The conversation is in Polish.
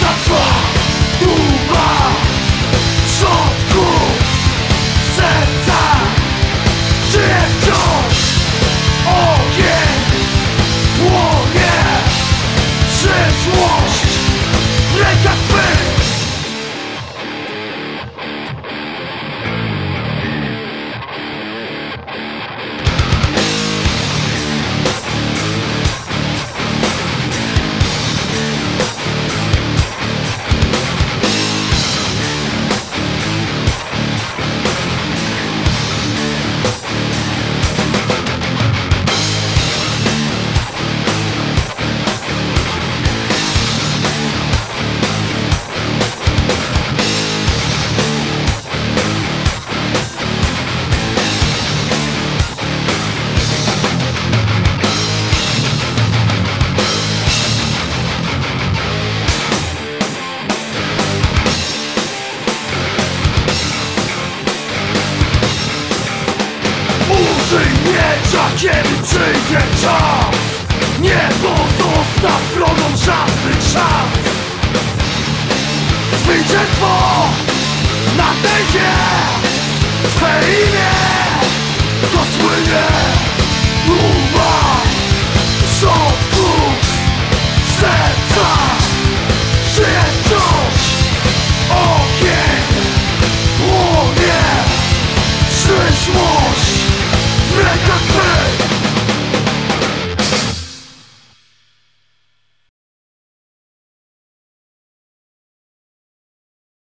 That's mnie czakiem i przyjdzie czas Nie pozostaw wrogom żadnych szans. Zwycięstwo na tej Twe imię Take